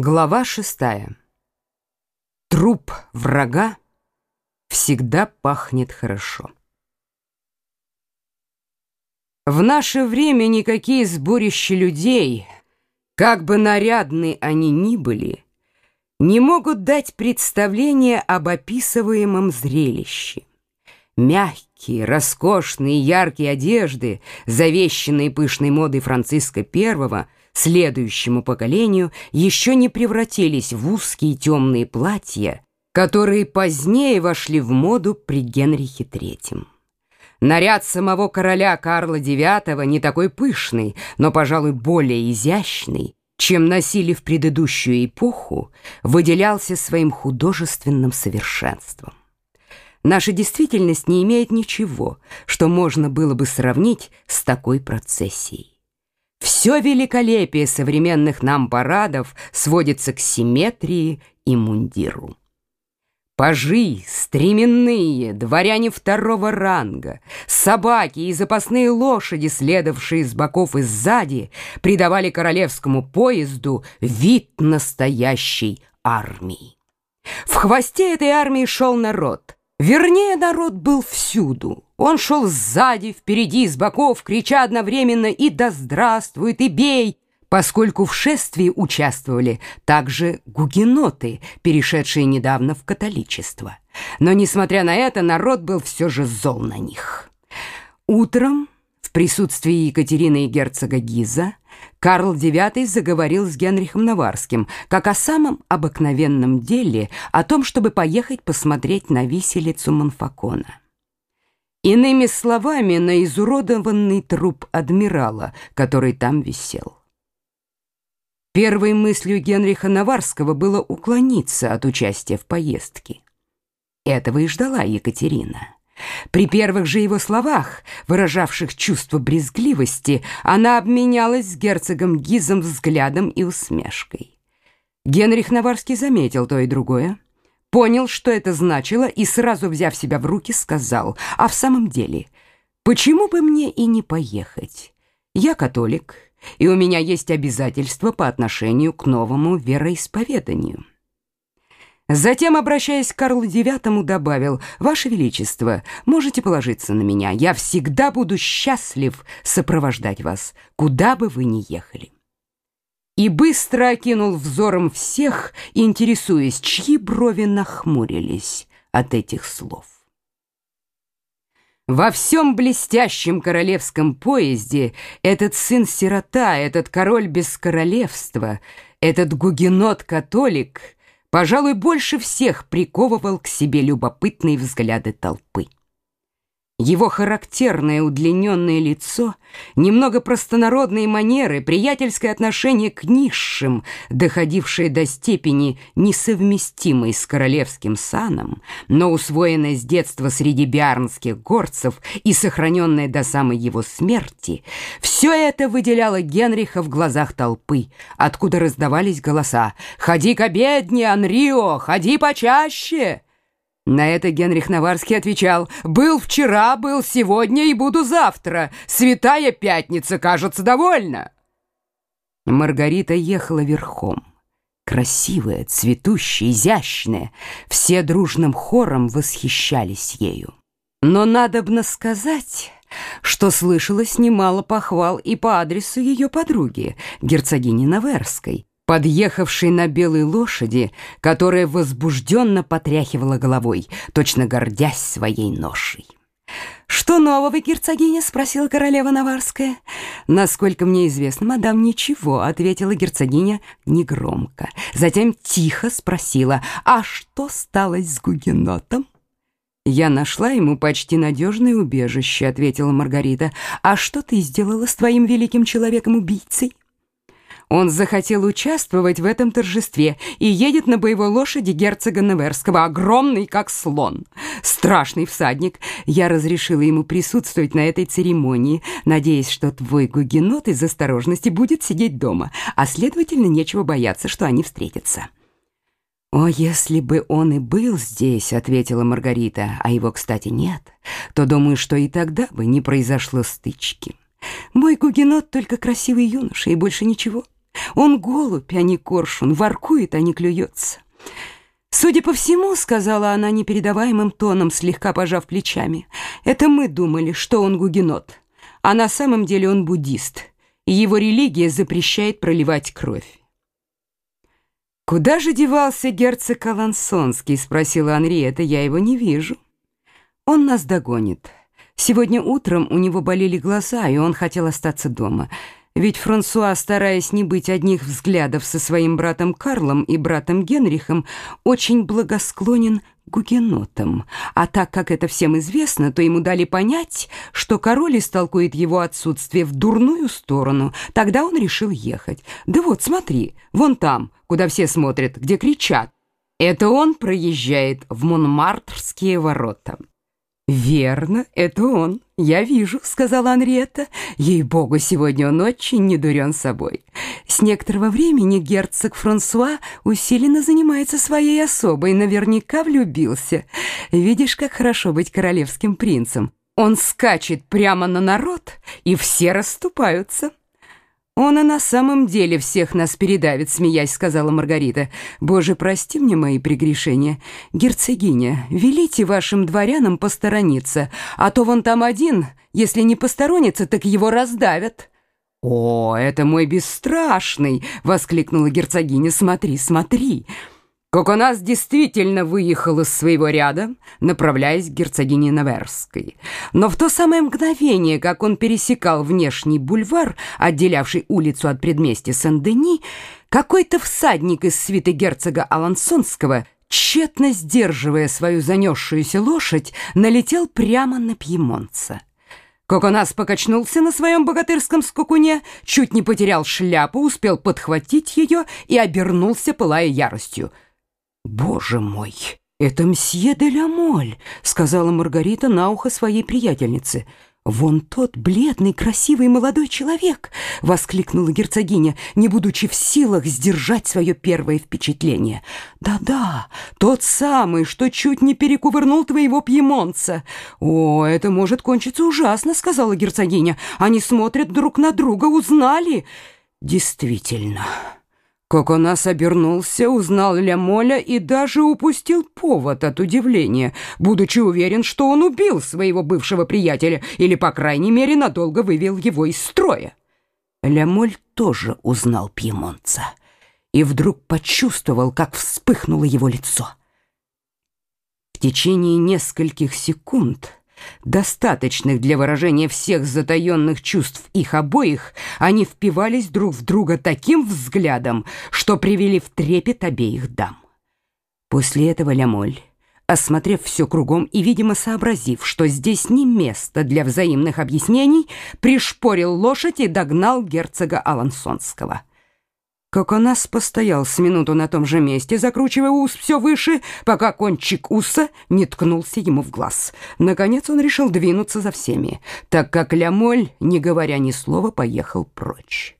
Глава шестая. Труп врага всегда пахнет хорошо. В наше время никакие сборища людей, как бы нарядны они ни были, не могут дать представление об описываемом зрелище. Мягкие, роскошные, яркие одежды, завещанные пышной модой Франциска I, следующему поколению, еще не превратились в узкие темные платья, которые позднее вошли в моду при Генрихе III. Наряд самого короля Карла IX не такой пышный, но, пожалуй, более изящный, чем носили в предыдущую эпоху, выделялся своим художественным совершенством. Наша действительность не имеет ничего, что можно было бы сравнить с такой процессией. Все великолепие современных нам парадов сводится к симметрии и мундиру. Пажи, стременные, дворяне второго ранга, собаки и запасные лошади, следовавшие с боков и сзади, придавали королевскому поезду вид настоящей армии. В хвосте этой армии шел народ. Вернее, народ был всюду. Он шел сзади, впереди, с боков, крича одновременно «И да здравствует, и бей!» поскольку в шествии участвовали также гугеноты, перешедшие недавно в католичество. Но, несмотря на это, народ был все же зол на них. Утром, в присутствии Екатерины и герцога Гиза, Карл IX заговорил с Генрихом Наварским, как о самом обыкновенном деле, о том, чтобы поехать посмотреть на виселицу Монфакона. Иными словами, на изуродованный труп адмирала, который там висел. Первой мыслью Генриха Наварского было уклониться от участия в поездке. Этого и ждала Екатерина. При первых же его словах, выражавших чувство брезгливости, она обменялась с герцогом Гизом взглядом и усмешкой. Генрих Наварский заметил то и другое, понял, что это значило, и сразу, взяв себя в руки, сказал, «А в самом деле, почему бы мне и не поехать? Я католик» и у меня есть обязательства по отношению к новому вероисповеданию». Затем, обращаясь к Карлу IX, добавил, «Ваше Величество, можете положиться на меня. Я всегда буду счастлив сопровождать вас, куда бы вы ни ехали». И быстро окинул взором всех, интересуясь, чьи брови нахмурились от этих слов. Во всем блестящем королевском поезде этот сын-сирота, этот король без королевства, этот гугенот-католик, пожалуй, больше всех приковывал к себе любопытные взгляды толпы. Его характерное удлиненное лицо, немного простонародные манеры, приятельское отношение к низшим, доходившее до степени несовместимой с королевским саном, но усвоенное с детства среди биарнских горцев и сохраненное до самой его смерти, все это выделяло Генриха в глазах толпы, откуда раздавались голоса «Ходи к обедне, Анрио, ходи почаще!» На это Генрих Наварский отвечал, «Был вчера, был сегодня и буду завтра. Святая пятница, кажется, довольна». Маргарита ехала верхом. Красивая, цветущая, изящная. Все дружным хором восхищались ею. Но надобно сказать, что слышалось немало похвал и по адресу ее подруги, герцогини Наверской, подъехавшей на белой лошади, которая возбужденно потряхивала головой, точно гордясь своей ношей. «Что нового, герцогиня?» — спросила королева Наварская. «Насколько мне известно, мадам, ничего», — ответила герцогиня негромко. Затем тихо спросила, «А что стало с гугенотом?» «Я нашла ему почти надежное убежище», — ответила Маргарита. «А что ты сделала с твоим великим человеком-убийцей?» Он захотел участвовать в этом торжестве и едет на боевой лошади герцога Неверского, огромный, как слон. Страшный всадник. Я разрешила ему присутствовать на этой церемонии, надеясь, что твой гугенот из осторожности будет сидеть дома, а, следовательно, нечего бояться, что они встретятся. «О, если бы он и был здесь», — ответила Маргарита, «а его, кстати, нет, то думаю, что и тогда бы не произошло стычки. Мой гугенот только красивый юноша и больше ничего». Он голубь, а не коршун, воркует, а не клюется. «Судя по всему, — сказала она непередаваемым тоном, слегка пожав плечами, — это мы думали, что он гугенот, а на самом деле он буддист, и его религия запрещает проливать кровь». «Куда же девался герцог Алансонский?» — спросила Анри. «Это я его не вижу». «Он нас догонит. Сегодня утром у него болели глаза, и он хотел остаться дома». Ведь Франсуа, стараясь не быть одних взглядов со своим братом Карлом и братом Генрихом, очень благосклонен гугенотам. А так как это всем известно, то ему дали понять, что король истолкует его отсутствие в дурную сторону. Тогда он решил ехать. Да вот, смотри, вон там, куда все смотрят, где кричат. Это он проезжает в Монмартрские ворота. «Верно, это он. Я вижу», — сказала Анриетта. «Ей-богу, сегодня он очень недурен собой. С некоторого времени герцог Франсуа усиленно занимается своей особой, наверняка влюбился. Видишь, как хорошо быть королевским принцем. Он скачет прямо на народ, и все расступаются». «Он и на самом деле всех нас передавит», — смеясь сказала Маргарита. «Боже, прости мне мои прегрешения. Герцогиня, велите вашим дворянам посторониться, а то вон там один, если не посторонится, так его раздавят». «О, это мой бесстрашный!» — воскликнула герцогиня. «Смотри, смотри!» Коконас действительно выехал из своего ряда, направляясь к герцогине Наверской. Но в то самое мгновение, как он пересекал внешний бульвар, отделявший улицу от предместья Сен-Дени, какой-то всадник из свиты герцога Алансонского, тщетно сдерживая свою занесшуюся лошадь, налетел прямо на пьемонца. Коконас покачнулся на своем богатырском скакуне, чуть не потерял шляпу, успел подхватить ее и обернулся, пылая яростью — «Боже мой, это мсье де ля Моль», — сказала Маргарита на ухо своей приятельнице. «Вон тот бледный, красивый молодой человек!» — воскликнула герцогиня, не будучи в силах сдержать свое первое впечатление. «Да-да, тот самый, что чуть не перекувырнул твоего пьемонца!» «О, это может кончиться ужасно!» — сказала герцогиня. «Они смотрят друг на друга, узнали!» «Действительно!» Коконас обернулся, узнал Лямоля и даже упустил повод от удивления, будучи уверен, что он убил своего бывшего приятеля или, по крайней мере, надолго вывел его из строя. Лямоль тоже узнал пьемонца и вдруг почувствовал, как вспыхнуло его лицо. В течение нескольких секунд достаточных для выражения всех затаенных чувств их обоих, они впивались друг в друга таким взглядом, что привели в трепет обеих дам. После этого Лямоль, осмотрев все кругом и, видимо, сообразив, что здесь не место для взаимных объяснений, пришпорил лошадь и догнал герцога Алансонского. Коконас постоял с минуту на том же месте, закручивая ус все выше, пока кончик уса не ткнулся ему в глаз. Наконец он решил двинуться за всеми, так как Лямоль, не говоря ни слова, поехал прочь.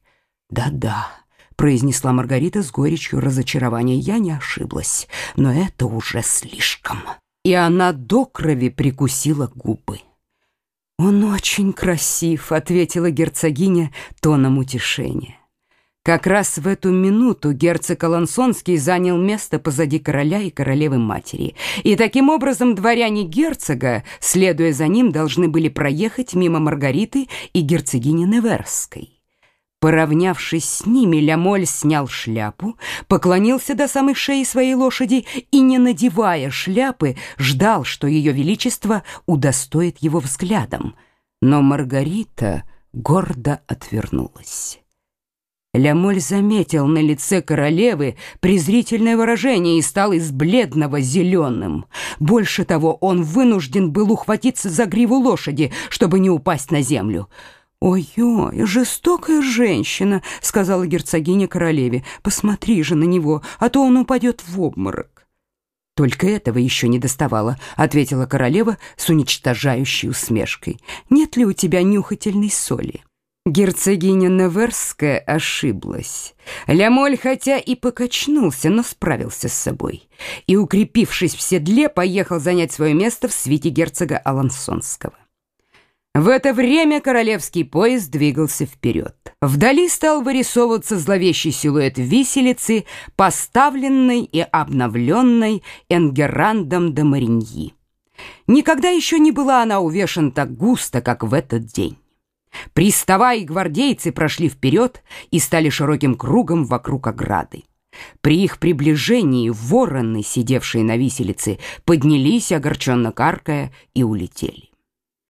«Да-да», — произнесла Маргарита с горечью разочарования, — «я не ошиблась, но это уже слишком». И она до крови прикусила губы. «Он очень красив», — ответила герцогиня тоном утешения. Как раз в эту минуту герцог Алансонский занял место позади короля и королевы-матери. И таким образом дворяне герцога, следуя за ним, должны были проехать мимо Маргариты и герцогини Неверской. Поравнявшись с ними, Лямоль снял шляпу, поклонился до самой шеи своей лошади и, не надевая шляпы, ждал, что ее величество удостоит его взглядом. Но Маргарита гордо отвернулась. Лямоль заметил на лице королевы презрительное выражение и стал из бледного зеленым. Больше того, он вынужден был ухватиться за гриву лошади, чтобы не упасть на землю. «Ой-ой, жестокая женщина», — сказала герцогиня королеве. «Посмотри же на него, а то он упадет в обморок». «Только этого еще не доставало», — ответила королева с уничтожающей усмешкой. «Нет ли у тебя нюхательной соли?» Герцогиня Неверская ошиблась. Лямоль хотя и покачнулся, но справился с собой. И, укрепившись в седле, поехал занять свое место в свите герцога Алансонского. В это время королевский поезд двигался вперед. Вдали стал вырисовываться зловещий силуэт виселицы, поставленной и обновленной Энгерандом де Мариньи. Никогда еще не была она увешана так густо, как в этот день. Пристава и гвардейцы прошли вперед и стали широким кругом вокруг ограды. При их приближении вороны, сидевшие на виселице, поднялись, огорченно каркая, и улетели.